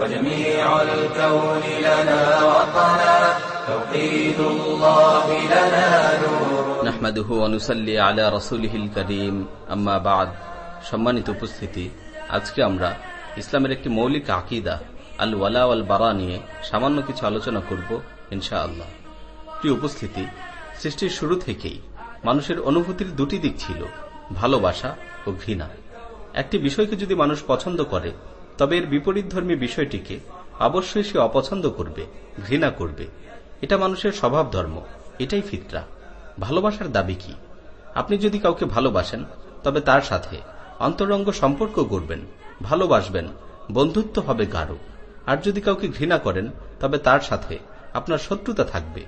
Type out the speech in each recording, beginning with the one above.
وجميع الكون لنا وطنا توحيد الله لنا نور নাহমাদুহু অনুসাল্লি আলা রসুলহিল করিম আম্মা বাদ সম্মানিত উপস্থিতি আজকে আমরা ইসলামের একটি মৌলিক আকিদা আল ওয়ালা আল বারা নিয়ে সামান্য কিছু আলোচনা করব ইনশা আল্লাহ প্রিয় উপস্থিতি সৃষ্টির শুরু থেকেই মানুষের অনুভূতির দুটি দিক ছিল ভালোবাসা ও ঘৃণা একটি বিষয়কে যদি মানুষ পছন্দ করে তবে এর বিপরীতধর্মী বিষয়টিকে অবশ্যই সে অপছন্দ করবে, ঘৃণা করবে। এটা মানুষের স্বভাব ধর্ম এটাই ফিতরা। ভালোবাসার দাবি কি? আপনি যদি কাউকে ভালোবাসেন, তবে তার সাথে অন্তরঙ্গ সম্পর্ক করবেন ভালোবাসবেন, বন্ধুত্ব হবে গাঢ়। আর যদি কাউকে ঘৃণা করেন, তবে তার সাথে আপনার শত্রুতা থাকবে।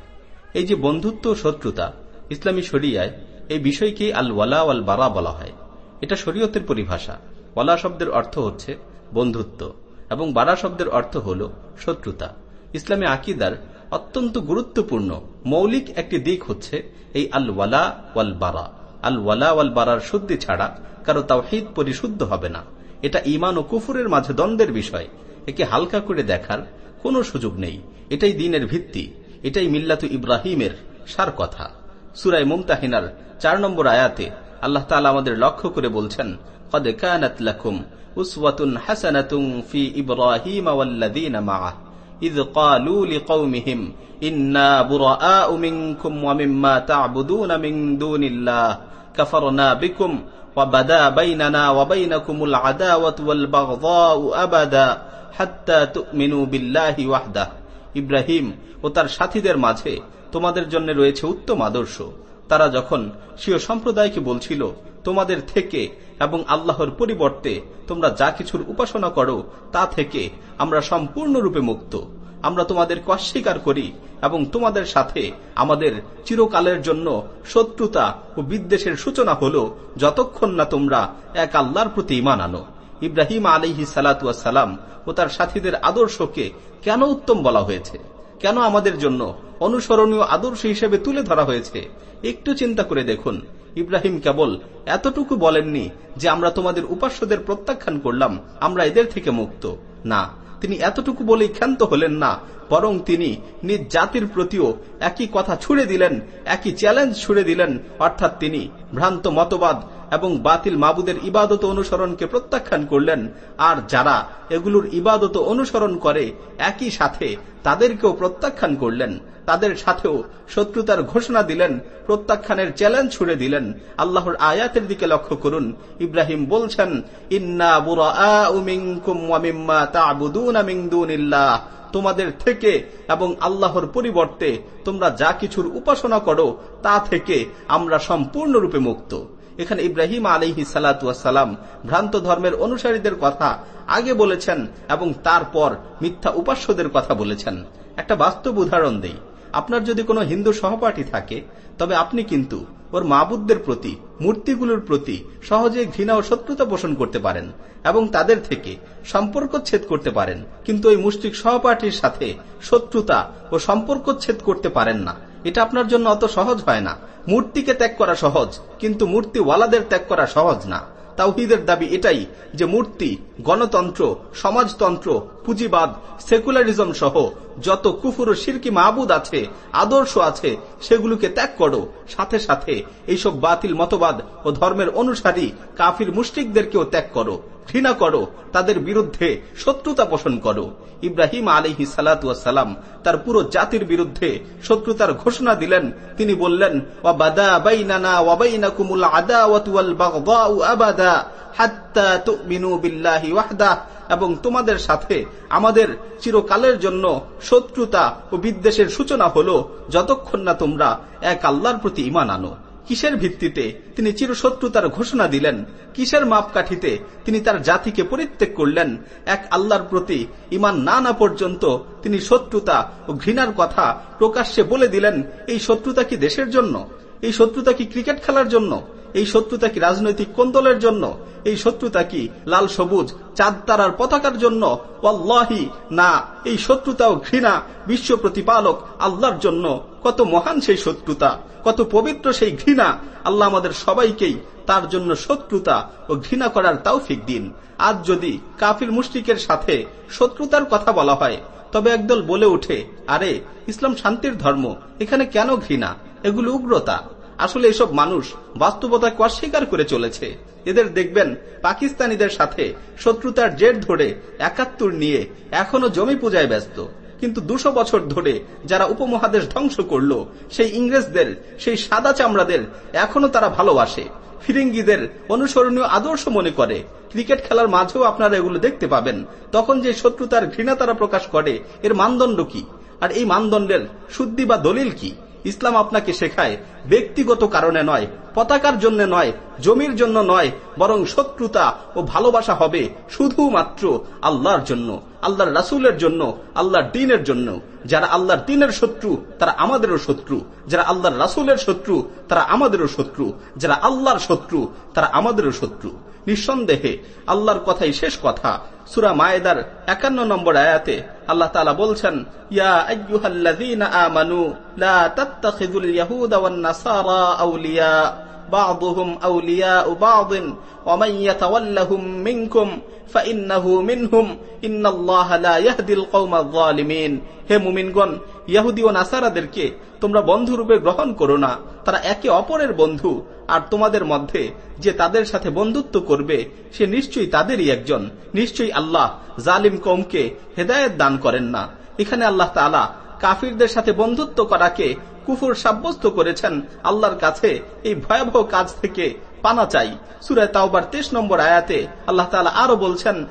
এই যে বন্ধুত্ব ও শত্রুতা, ইসলামী শরিয়ায় এই বিষয়কেই আল ওয়ালা আল বারা বলা হয়। এটা শরীয়তের পরিভাষা। ওয়ালা শব্দের অর্থ হচ্ছে বন্ধুত্ব এবং বারা শব্দের অর্থ হল শত্রুতা। ইসলামী আকিদার অত্যন্ত গুরুত্বপূর্ণ মৌলিক একটি দিক হচ্ছে এই আল ওয়ালা ওয়াল বারা আল ওয়ালা ওয়াল বারার শুদ্ধি ছাড়া কারও তাও তাওহিদ পরিশুদ্ধ হবে না। এটা ইমান ও কুফুরের মাঝে দ্বন্দ্বের বিষয়। একে হালকা করে দেখার কোনো সুযোগ নেই। এটাই দিনের ভিত্তি। এটাই মিল্লাতু ইব্রাহিমের সার কথা। সুরাই মুমতাহিনার চার নম্বর আয়াতে আল্লাহ তালা আমাদের লক্ষ্য করে বলছেন কদ কানাত লাকুম উসওয়াতুন হাসানাতুন ফি ইব্রাহিম ওয়াল্লাযীনা মাআহ إذ قالوا لقومهم إنا براء منكم ومما تعبدون من دون الله كفرنا بكم وبدا بيننا وبينكم العداوة والبغضاء أبدا حتى تؤمنوا بالله وحده ইব্রাহিম ও তার সাথীদের মাঝে তোমাদের জন্য রয়েছে উত্তম আদর্শ তারা যখন স্বীয় সম্প্রদায়কে বলছিল, তোমাদের থেকে এবং আল্লাহর পরিবর্তে তোমরা যা কিছুর উপাসনা করো, তা থেকে আমরা সম্পূর্ণরূপে মুক্ত। আমরা তোমাদেরকে অস্বীকার করি এবং তোমাদের সাথে আমাদের চিরকালের জন্য শত্রুতা ও বিদ্বেষের সূচনা হল যতক্ষণ না তোমরা এক আল্লাহর প্রতি ইমান আনো। ইব্রাহিম আলিহি সালাম ও তার সাথীদের আদর্শকে কেন উত্তম বলা হয়েছে? কেন আমাদের জন্য অনুসরণীয় আদর্শ হিসেবে তুলে ধরা হয়েছে? একটু চিন্তা করে দেখুন। ইব্রাহিম কেবল এতটুকু বলেননি যে আমরা তোমাদের উপাস্যদের প্রত্যাখ্যান করলাম, আমরা এদের থেকে মুক্ত। না, তিনি এতটুকু বলেই ক্ষান্ত হলেন না। বরং তিনি নিজ জাতির প্রতিও একই কথা ছুড়ে দিলেন, একই চ্যালেঞ্জ ছুড়ে দিলেন, অর্থাৎ তিনি ভ্রান্ত মতবাদ এবং বাতিল মাবুদের ইবাদত অনুসরণকে প্রত্যাখ্যান করলেন। আর যারা এগুলোর ইবাদত অনুসরণ করে, একই সাথে তাদেরকেও প্রত্যাখ্যান করলেন। তাদের সাথেও শত্রুতার ঘোষণা দিলেন, প্রত্যাখ্যানের চ্যালেঞ্জ ছুড়ে দিলেন। আল্লাহর আয়াতের দিকে লক্ষ্য করুন। ইব্রাহিম বলছেন, ইন্না বুড়া তোমাদের থেকে এবং আল্লাহর পরিবর্তে তোমরা যা কিছুর উপাসনা করো, তা থেকে আমরা সম্পূর্ণরূপে মুক্ত। এখানে ইব্রাহিম আলিহি সালাম ভ্রান্ত ধর্মের অনুসারীদের কথা আগে বলেছেন এবং তারপর মিথ্যা উপাস্যদের কথা বলেছেন। একটা বাস্তব উদাহরণ দেই। আপনার যদি কোনো হিন্দু সহপাঠী থাকে, তবে আপনি কিন্তু ওর মাবুদদের প্রতি, মূর্তিগুলোর প্রতি সহজে ঘৃণা ও শত্রুতা পোষণ করতে পারেন এবং তাদের থেকে সম্পর্ক ছেদ করতে পারেন। কিন্তু ওই মুষ্টিক সহপাঠীর সাথে শত্রুতা ও সম্পর্ক ছেদ করতে পারেন না। এটা আপনার জন্য অত সহজ হয় না। মূর্তিকে ত্যাগ করা সহজ, কিন্তু মূর্তিওয়ালাদের ত্যাগ করা সহজ না। তাওহিদের দাবি এটাই যে মূর্তি, গণতন্ত্র, সমাজতন্ত্র, পুঁজিবাদ, সেকুলারিজম সহ যত কুফুর ও সিরকি মাহবুদ আছে, আদর্শ আছে, সেগুলোকে ত্যাগ করো। সাথে সাথে এইসব বাতিল মতবাদ ও ধর্মের অনুসারী কাফির মুষ্টিকদেরকেও ত্যাগ করো। ঘৃণা করো। তাদের বিরুদ্ধে শত্রুতা পোষণ করো। ইব্রাহিম আলিহি সালাম তার পুরো জাতির বিরুদ্ধে শত্রুতার ঘোষণা দিলেন। তিনি বললেন এবং তোমাদের সাথে আমাদের চিরকালের জন্য শত্রুতা ও বিদ্বেষের সূচনা হল যতক্ষণ না তোমরা এক আল্লাহর প্রতি ইমান আনো। কিসের ভিত্তিতে তিনি চিরশত্রুতার ঘোষণা দিলেন? কিসের মাপকাঠিতে তিনি তার জাতিকে পরিত্যাগ করলেন? এক আল্লাহর প্রতি ইমান না না পর্যন্ত তিনি শত্রুতা ও ঘৃণার কথা প্রকাশ্যে বলে দিলেন, এই শত্রুতা কি দেশের জন্য? এই শত্রুতা কি ক্রিকেট খেলার জন্য? এই শত্রুতা কি রাজনৈতিক কোন্দলের জন্য? এই শত্রুতা কি লাল সবুজ, চাঁদ তারার পতাকার জন্য? ওয়াল্লাহি, না, এই শত্রুতা ও ঘৃণা, বিশ্ব প্রতিপালক, আল্লাহর জন্য। কত মহান সেই শত্রুতা, কত পবিত্র সেই ঘৃণা। আল্লাহ আমাদের সবাইকেই তার জন্য শত্রুতা ও ঘৃণা করার তৌফিক দিন। আজ যদি কাফির মুশরিকের সাথে শত্রুতার কথা বলা হয়, তবে একদল বলে উঠে আরে, ইসলাম শান্তির ধর্ম, এখানে কেন ঘৃণা? এগুলো উগ্রতা। আসলে এসব মানুষ বাস্তবতাকে অস্বীকার করে চলেছে। এদের দেখবেন পাকিস্তানিদের সাথে শত্রুতার জের ধরে একাত্তর নিয়ে এখনও জমি পূজায় ব্যস্ত। কিন্তু দুশো বছর ধরে যারা উপমহাদেশ ধ্বংস করল, সেই ইংরেজদের, সেই সাদা চামড়াদের এখনও তারা ভালোবাসে। ফিরিঙ্গিদের অনুসরণীয় আদর্শ মনে করে। ক্রিকেট খেলার মাঝেও আপনারা এগুলো দেখতে পাবেন। তখন যে শত্রুতার ঘৃণা তারা প্রকাশ করে, এর মানদণ্ড কি? আর এই মানদণ্ডের শুদ্ধি বা দলিল কি? ইসলাম আপনাকে শেখায়, ব্যক্তিগত কারণে নয়, পতাকার জন্য নয়, জমির জন্য নয়, বরং শত্রুতা ও ভালোবাসা হবে শুধুমাত্র আল্লাহর জন্য, আল্লাহর রাসুলের জন্য, আল্লাহর দিনের জন্য। যারা আল্লাহর দিনের শত্রু, তারা আমাদেরও শত্রু। যারা আল্লাহর রাসুলের শত্রু, তারা আমাদেরও শত্রু। যারা আল্লাহর শত্রু, তারা আমাদেরও শত্রু। নিঃসন্দেহে আল্লাহর কথাই শেষ কথা। সুরা মায়েদার একান্ন নম্বর আয়াতে আল্লাহ তালা বলছেন, ইয়া আমানু, লা তাত্তাখিযুল ইয়াহুদা ওয়ান নাসারা আউলিয়া। بعضهم أولياء بعض ومن يتولهم منكم فإنه منهم إن الله لا يهدي القوم الظالمين হে মুমিনগণ ইহুদি ও নাসারাদেরকে তোমরা বন্ধুরূপে গ্রহণ করো না তারা একে অপরের বন্ধু আর তোমাদের মধ্যে যে তাদের সাথে বন্ধুত্ব করবে সে নিশ্চয়ই তাদেরই একজন নিশ্চয়ই আল্লাহ জালিম কৌমকে হেদায়ত দান করেন না এখানে আল্লাহ তালা কাফিরদের সাথে বন্ধুত্ব করাকে কুফুর সাব্যস্ত করেছেন আল্লাহর কাছে। এই ভয়াবহ কাজ থেকে পানা চাই। সুরায় তাওবার তেইশ নম্বর আয়াতে আল্লাহ তালা আরও বলছেন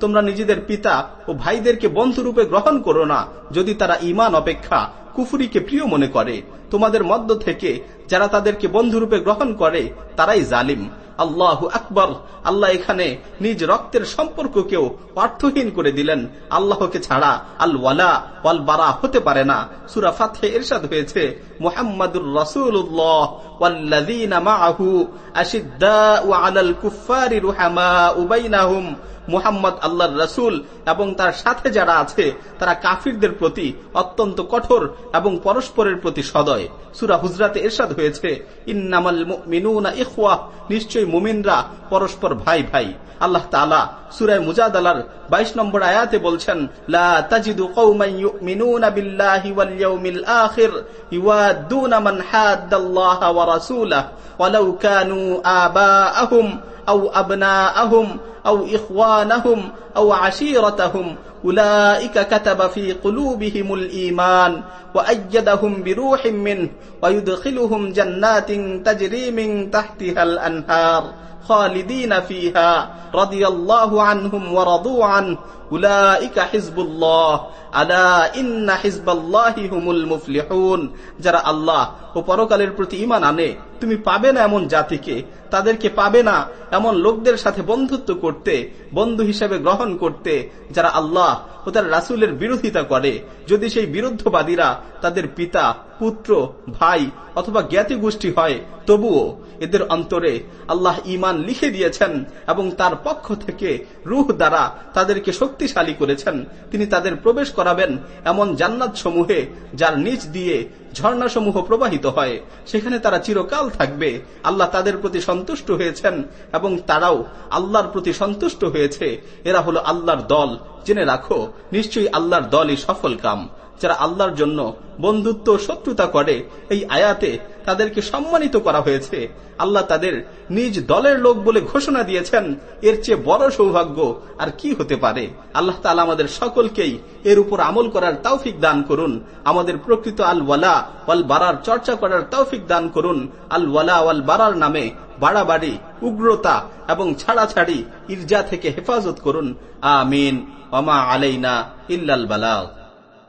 তোমরা নিজেদের পিতা ও ভাইদেরকে বন্ধুরূপে গ্রহণ করো না। যদি তারা ঈমান অপেক্ষা কুফুরিকে প্রিয় মনে করে, তোমাদের মধ্য থেকে যারা তাদেরকে বন্ধুরূপে গ্রহণ করে, তারাই জালিম। আল্লাহ আকবর। আল্লাহ এখানে নিজ রক্তের সম্পর্ককেও পার্থহীন করে দিলেন। আল্লাহকে ছাড়া আল ওয়ালা ওয়াল বারা হতে পারে না। সুরাফাতে এরশাদ হয়েছে, মোহাম্মদুর রাসূলুল্লাহ। ওয়াল্লাযীনা মাআহু আশিদ্দাউ আলাল কুফফারি রুহামাউ বাইনাহুম মুহাম্মদ আল্লাহর রসুল এবং তার সাথে যারা আছে, তারা কাফিরদের প্রতি অত্যন্ত কঠোর এবং পরস্পরের প্রতি সদয়। সুরা হুজরাতে এরশাদ হয়েছে, ইন্নামাল মিনুনা ইখওয়া, নিশ্চয়ই মুমিনরা পরস্পর ভাই ভাই। আল্লাহ তাআলা সূরা মুজাদালার 22 নম্বর আয়াতে বলছেন, লা তাজিদু কওমান ইউমিনুনা বিল্লাহি ওয়াল ইয়াউমিল আখির ইওয়াদুনা মান হাদ্দাল্লাহা ওয়া ورسوله ولو كانوا آباءهم أو أبناءهم أو إخوانهم أو عشيرتهم أولئك كتب في قلوبهم الإيمان وأيدهم بروح منه ويدخلهم جنات تجري من تحتها الأنهار خالدين فيها رضي الله عنهم ورضوا عنه উলাইকা হিজবুল্লাহ আলা ইন্না হিজবাল্লাহি হুমুল মুফলিহুন যারা আল্লাহ ও পরকালের প্রতি ঈমান আনে তুমি পাবে না এমন জাতিকে তাদেরকে পাবে না এমন লোকদের সাথে বন্ধুত্ব করতে বন্ধু হিসেবে গ্রহণ করতে যারা আল্লাহ ও তার রাসুলের বিরোধিতা করে, যদি সেই বিরুদ্ধবাদীরা তাদের পিতা, পুত্র, ভাই অথবা জ্ঞাতি গোষ্ঠী হয়, তবুও এদের অন্তরে আল্লাহ ইমান লিখে দিয়েছেন এবং তার পক্ষ থেকে রুহ দ্বারা তাদেরকে শক্তিশালী করেছেন। তিনি তাদের প্রবেশ করাবেন এমন জান্নাত সমূহে যার নিচ দিয়ে ঝর্ণাসমূহ প্রবাহিত হয়। সেখানে তারা চিরকাল থাকবে। আল্লাহ তাদের প্রতি সন্তুষ্ট হয়েছেন এবং তারাও আল্লাহর প্রতি সন্তুষ্ট হয়েছে। এরা হলো আল্লাহর দল। জেনে রাখো, নিশ্চয়ই আল্লাহর দলই সফল কাম। যারা আল্লাহর জন্য বন্ধুত্ব শত্রুতা করে, এই আয়াতে তাদেরকে সম্মানিত করা হয়েছে। আল্লাহ তাদের নিজ দলের লোক বলে ঘোষণা দিয়েছেন, এর চেয়ে বড় সৌভাগ্য আর কি হতে পারে। আল্লাহ তালা আমাদের সকলকেই এর উপর আমল করার তৌফিক দান করুন। আমাদের প্রকৃত আল ওয়ালা ওয়াল বারার চর্চা করার তৌফিক দান করুন। আল ওয়ালা ওয়াল বারার নামে বাড়াবাড়ি, উগ্রতা এবং ছাড়াছাড়ি, ইরজা থেকে হেফাজত করুন। আমিন। অমা আলাইনা ইল্লাল বালাগ।